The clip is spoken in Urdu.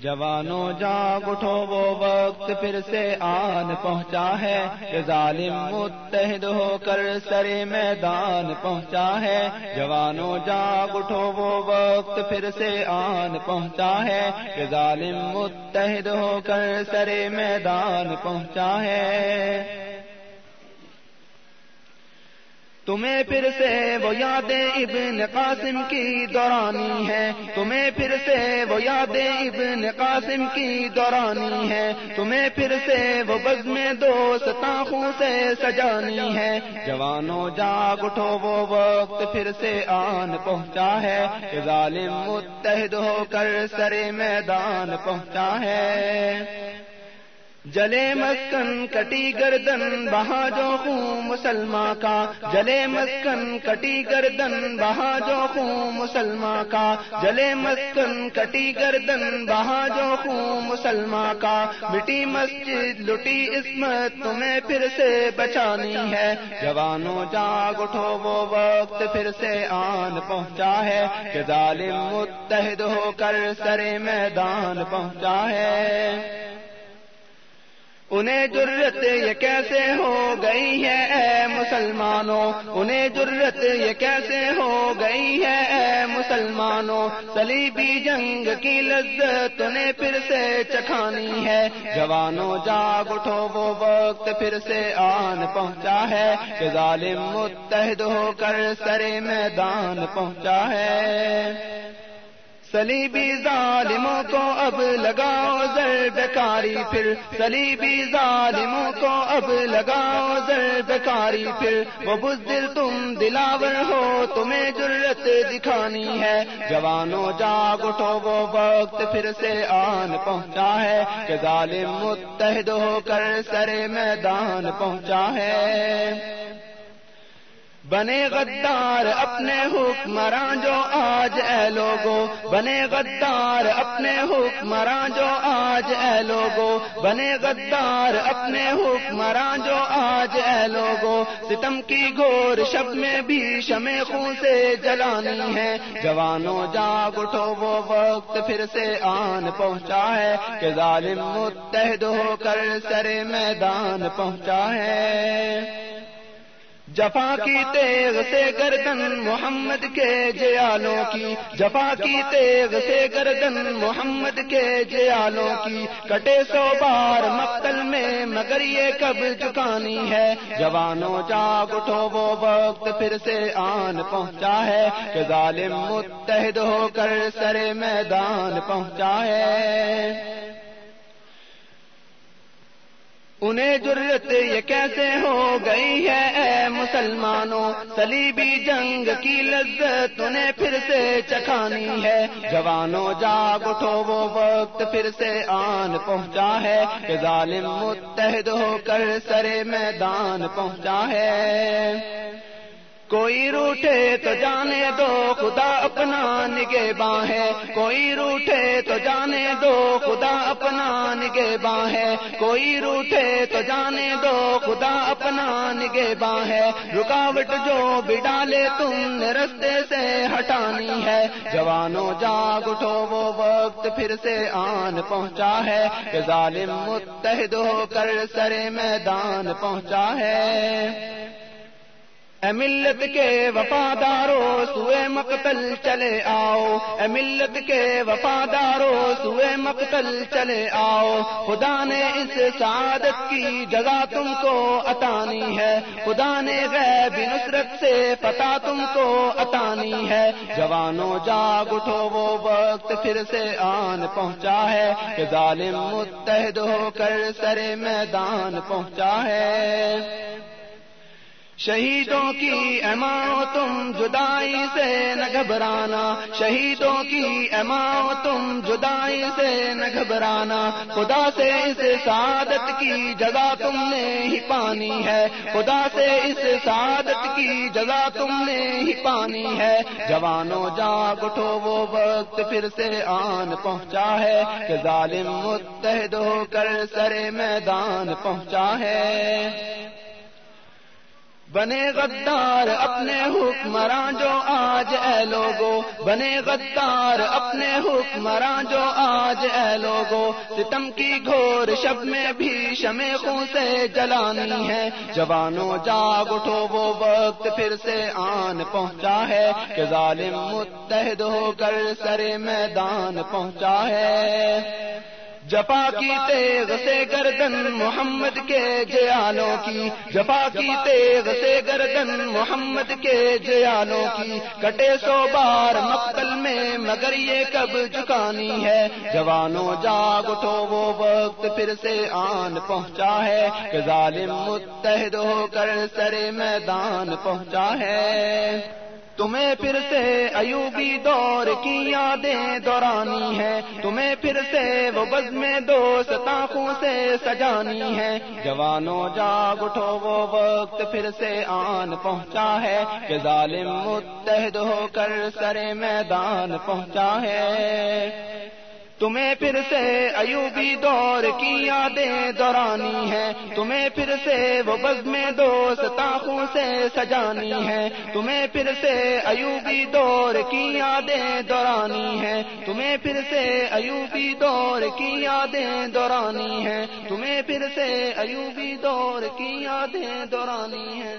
جوانوں جاگ اٹھو، وہ وقت پھر سے آن پہنچا ہے۔ کہ ظالم متحد ہو کر سرے میدان پہنچا ہے۔ جوانوں جاگ اٹھو، وہ وقت پھر سے آن پہنچا ہے۔ کہ ظالم متحد ہو کر سرے میدان پہنچا ہے۔ تمہیں پھر سے وہ یادیں ابن قاسم کی دورانی ہے تمہیں پھر سے وہ یادیں ابن قاسم کی دورانی ہے تمہیں پھر سے وہ بز میں دوست سے سجانی ہے جوانوں جاگ اٹھو وہ وقت پھر سے آن پہنچا ہے۔ کہ ظالم متحد ہو کر سرے میدان پہنچا ہے۔ جلے مسکن کٹی گردن، بہا جو خون مسلمان کا۔ جلے مسکن کٹی گردن، بہا جو خون مسلمان کا۔ جلے مسکن کٹی گردن، بہا جو خون مسلمان کا۔ مٹی مسجد، لٹی عصمت، تمہیں پھر سے بچانی ہے۔ جوانوں جاگ اٹھو، وہ وقت پھر سے آن پہنچا ہے کہ ظالم متحد ہو کر سرے میدان پہنچا ہے۔ انہیں ضرورت یہ کیسے ہو گئی ہے اے مسلمانوں؟ انہیں ضرورت یہ کیسے ہو گئی ہے اے مسلمانوں؟ صلیبی جنگ کی لذت انہیں پھر سے چکھانی ہے۔ جوانوں جاگ اٹھو، وہ وقت پھر سے آن پہنچا ہے۔ کہ ظالم متحد ہو کر سرے میدان پہنچا ہے۔ سلیبی ظالموں کو اب لگاؤ زرد کاری پھر۔ سلیبی ظالموں کو اب لگاؤ زرد کاری پھر۔ وہ بزدل تم دلاور ہو، تمہیں ضرورت دکھانی ہے۔ جوانوں جاگ اٹھو، وہ وقت پھر سے آن پہنچا ہے۔ کہ ظالم متحد ہو کر سرے میدان پہنچا ہے۔ بنے غدار اپنے حکمراں جو آج اے لوگو، بنے غدار اپنے حکمراں جو آج اے لوگو، بنے غدار اپنے حکمراں جو آج اے لوگو، ستم کی گور شب میں بھی شمع خون سے جلانی ہے۔ جوانوں جاگ اٹھو، وہ وقت پھر سے آن پہنچا ہے کہ ظالم متحد ہو کر سرے میدان پہنچا ہے۔ جفا کی تیغ سے گردن محمد کے جیالوں کی جفا کی تیغ سے گردن محمد کے جیالوں کی۔ کٹے سو بار مقتل میں مگر یہ کب چکانی ہے؟ جوانوں جاگ اٹھو وہ وقت پھر سے آن پہنچا ہے۔ کہ ظالم متحد ہو کر سرے میدان پہنچا ہے۔ انہیں ضرورت یہ کیسے ہو گئی ہے؟ اے مسلمانوں سلیبی جنگ کی لذت انہیں پھر سے چکھانی ہے۔ جوانوں، جاگ اٹھو، وہ وقت پھر سے آن پہنچا ہے۔ کہ ظالم متحد ہو کر سرے میدان پہنچا ہے۔ کوئی روٹے تو جانے دو، خدا اپنا نگے ہے۔ کوئی روٹے تو جانے دو، خدا اپنا نگے ہے۔ کوئی روٹے تو جانے دو، خدا اپنا نگے ہے۔ رکاوٹ جو بھی ڈالے تم نے رستے سے ہٹانی ہے۔ جوانوں جاگ اٹھو، وہ وقت پھر سے آن پہنچا ہے۔ کہ ظالم متحد ہو کر سرے میدان پہنچا ہے۔ ملت کے وفاداروں سوئے مقتل چلے آؤ۔ اے ملت کے وفاداروں سوئے مقتل چلے آؤ۔ خدا نے اس سعادت کی جگہ تم کو اتانی ہے۔ خدا نے غیب نصرت سے پتا تم کو اتانی ہے۔ جوانوں، جاگ اٹھو، وہ وقت پھر سے آن پہنچا ہے کہ ظالم متحد ہو کر سرے میدان پہنچا ہے۔ شہیدوں کی اماؤ تم جدائی سے نہ گھبرانا۔ شہیدوں کی اماؤ تم جدائی سے نہ گھبرانا۔ خدا سے اس سعادت کی جگہ تم نے ہی پانی ہے۔ خدا سے اس سعادت کی جگہ تم نے ہی پانی ہے۔ جوانوں جاگ اٹھو، وہ وقت پھر سے آن پہنچا ہے کہ ظالم متحد ہو کر سرے میدان پہنچا ہے۔ بنے غدار اپنے حکمراں جو آج اے لوگو، بنے غدار اپنے حکمراں جو آج اے لوگو۔ ستم کی گھور شب میں بھی شمع خون سے جلانی ہے۔ جوانوں جاگ اٹھو، وہ وقت پھر سے آن پہنچا ہے کہ ظالم متحد ہو کر سرے میدان پہنچا ہے۔ جپا کی تیغ سے گردن محمد کے جیالوں کی جپا کی تیغ سے گردن محمد کے جیالوں کی کٹے سو بار مقتل میں مگر یہ کب چکانی ہے؟ جوانوں جاگ اٹھو وہ وقت پھر سے آن پہنچا ہے کہ ظالم متحد ہو کر سرے میدان پہنچا ہے۔ تمہیں پھر سے ایوبی دور کی یادیں دورانی ہے۔ تمہیں پھر سے وہ بز میں دو ستاخوں سے سجانی ہے۔ جوانوں جاگ اٹھو وہ وقت پھر سے آن پہنچا ہے۔ کہ ظالم متحد ہو کر سرے میدان پہنچا ہے۔ تمہیں پھر سے ایوبی دور کی یادیں دورانی ہے تمہیں پھر سے وہ بز میں دو سے سجانی ہے تمہیں پھر سے ایوبی دور کی یادیں دورانی ہے تمہیں پھر سے ایوبی دور کی یادیں دورانی ہے تمہیں پھر سے ایوبی دور کی یادیں دورانی ہے